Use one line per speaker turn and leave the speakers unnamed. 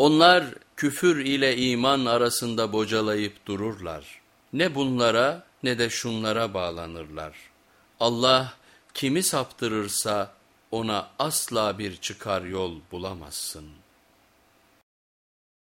Onlar küfür ile iman arasında bocalayıp dururlar. Ne bunlara ne de şunlara bağlanırlar. Allah kimi saptırırsa ona asla bir çıkar yol bulamazsın.''